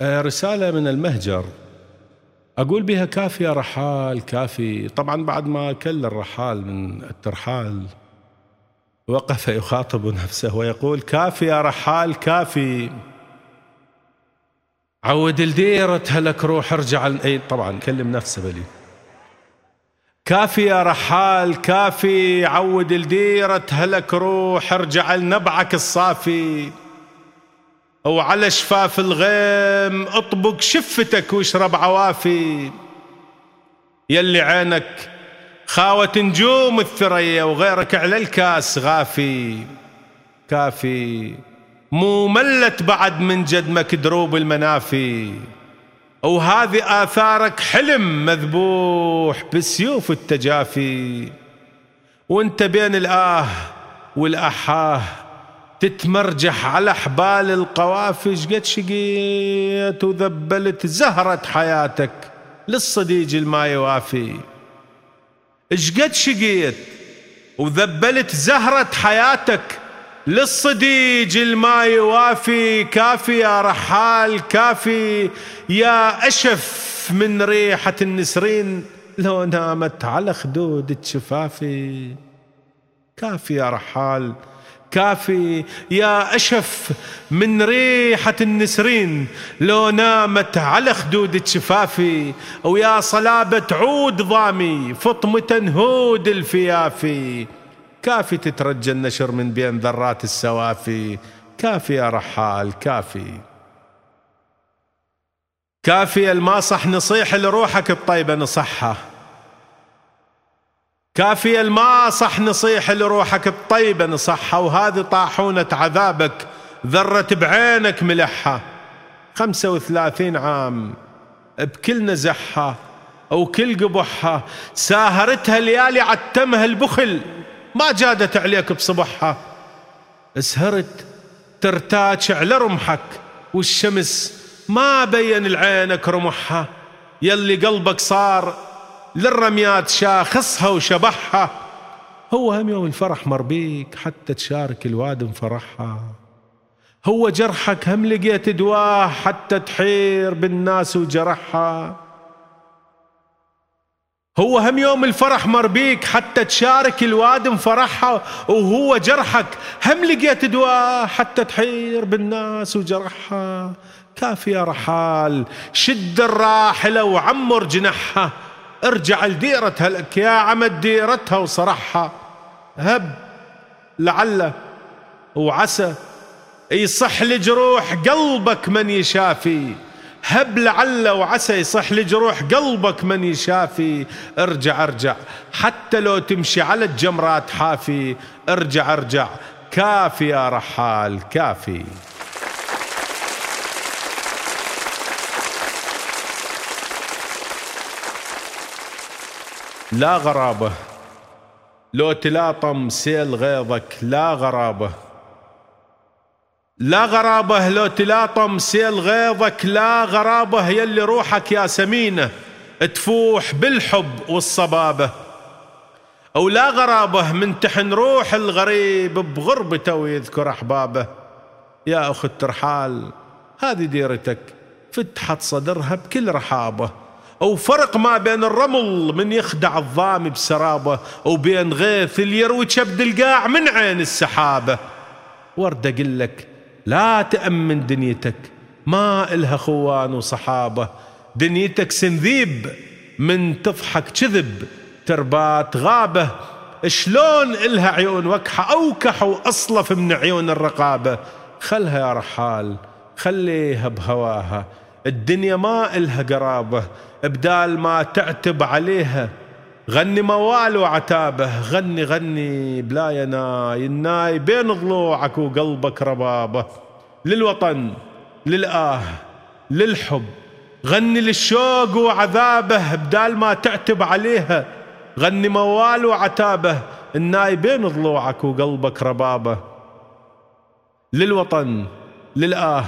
آه، رسالة من المهجر. أقول بها كافي يا رحال كافي. طبعا بعد ما كل الرحال من الترحال وقف يخاطب نفسه ويقول كافي يا رحال كافي. عود الديرة هلك روح ارجع إي طبعا كلم نفسه بلي. كافي يا رحال كافي. عود الديرة هلك روح ارجع لنبعك الصافي. وعلى شفاف الغيم اطبق شفتك واشرب عوافي. يلي عينك خاوة نجوم الثريا وغيرك على الكاس غافي. كافي. مو ملت بعد من جدمك دروب المنافي. وهذه آثارك حلم مذبوح بسيوف التجافي. وانت بين الآه والأحاه تتمرجح على حبال القوافي شقد شقيت وذبلت زهرة حياتك للصديج الما يوافي. شقد شقيت وذبلت زهرة حياتك للصديج الما يوافي؟ كافي يا رحال كافي يا أشف من ريحة النسرين لو نامت على خدود الشفافي. كافي يا رحال كافي. يا أشف من ريحة النسرين لو نامت على خدود شفافي ويا صلابة عود ضامي فطمة هود الفيافي. كافي تترجى النشر من بين ذرات السوافي. كافي يا رحال كافي. كافي الماصح نصيح لروحك الطيبة نصحها. كافي الما صح نصيح لروحك الطيبة نصحها وهذه طاحونة عذابك ذرت بعينك ملحة. خمسة وثلاثين عام بكل نزحها أو كل قبحها ساهرتها ليالي عتمها البخل ما جادت عليك بصبحها. سهرت ترتاج على رمحك والشمس ما بين العينك رمحها. يلي قلبك صار للرميات شاخصها وشبحها. هو هم يوم الفرح مربيك حتى تشارك الواد فرحها هو جرحك هم لقيت دواه حتى تحير بالناس وجرحها. هو هم يوم الفرح مربيك حتى تشارك الواد فرحها وهو جرحك هم لقيت دواه حتى تحير بالناس وجرحها. كافي يا رحال شد الراحلة وعمر جنحها. ارجع لك يا عمد ديرتها وصرحها. هب لعل وعسى يصح لجروح قلبك من يشافي. هب لعل وعسى يصح لجروح قلبك من يشافي. ارجع ارجع حتى لو تمشي على الجمرات حافي. ارجع ارجع كافي يا رحال كافي. لا غرابة. لو تلاطم سيل غيظك لا غرابة. لا غرابة لو تلاطم سيل غيظك لا غرابة. يلي روحك يا سمينة تفوح بالحب والصبابة. أو لا غرابة من تحن روح الغريب بغربته ويذكر أحبابه. يا أخت ترحال هذه ديرتك فتحت صدرها بكل رحابة. أو فرق ما بين الرمل من يخدع الظامي بسرابة وبين غيث اللي يروي كبد القاع من عين السحابة. ورد أقول لك لا تأمن دنيتك ما إلها خوان وصحابة. دنيتك سنذيب من تضحك كذب تربات غابة. شلون إلها عيون وكحة أوكح وأصلف من عيون الرقابة؟ خلها يا رحال خليها بهواها. الدنيا ما إلها قرابة بدال ما تعتب عليها. غني موال وعتابه غني غني بلا يناي. الناي بين ضلوعك وقلبك ربابة. للوطن للآه للحب. غني للشوق وعذابه بدال ما تعتب عليها. غني موال وعتابه الناي بين ضلوعك وقلبك ربابة. للوطن للآه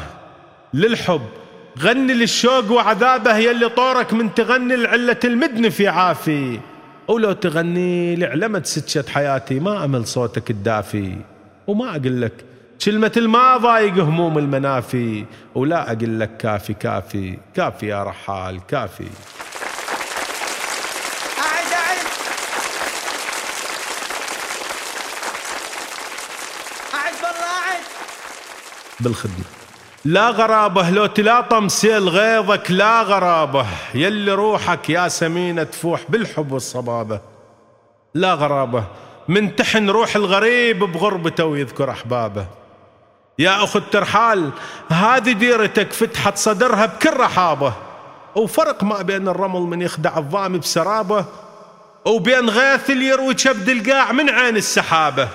للحب. غني للشوق وعذابه يلي طورك من تغني لعلة المدن في عافي. ولو تغني لعلمت سكشة حياتي ما أمل صوتك الدافي. وما أقول لك كلمة ما ضايق هموم المنافي. ولا أقول لك كافي كافي كافي يا رحال كافي. أعد لا غرابة لو تلاطم سيل غيظك لا غرابة. يلي روحك يا سمينة تفوح بالحب والصبابة. لا غرابة من تحن روح الغريب بغربته ويذكر أحبابه. يا أخو الترحال هذه ديرتك فتحت صدرها بكل رحابة. وفرق ما بين الرمل من يخدع الظام بسرابة وبين غيث اللي يروي كبد القاع من عين السحابة.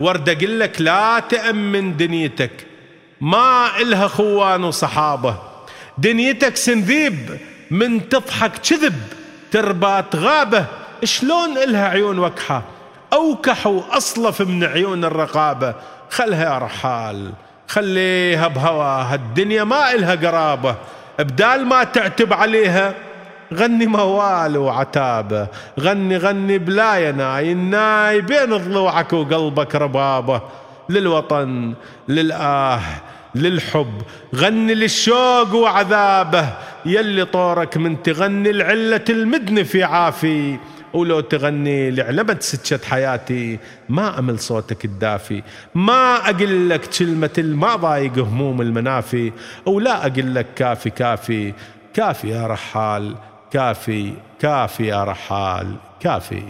ورد أقول لك لا تأمن دنيتك. ما إلها خوان وصحابة. دنيتك سنذيب من تضحك كذب تربات غابة شلون إلها عيون وكحة؟ أوكح وأصلف من عيون الرقابة. خلها رحال خليها بهواها الدنيا ما إلها قرابة. بدال ما تعتب عليها غني موال وعتابة. غني غني بلا يناي الناي بين ضلوعك وقلبك ربابة. للوطن للآه للحب. غني للشوق وعذابه يلي طورك من تغني العلة المدن في عافي. ولو تغني لعلمة سكة حياتي ما أمل صوتك الدافي. ما أقول لك كلمة ما ضايق هموم المنافي. ولا أقول لك كافي كافي. كافي يا رحال كافي كافي يا رحال كافي.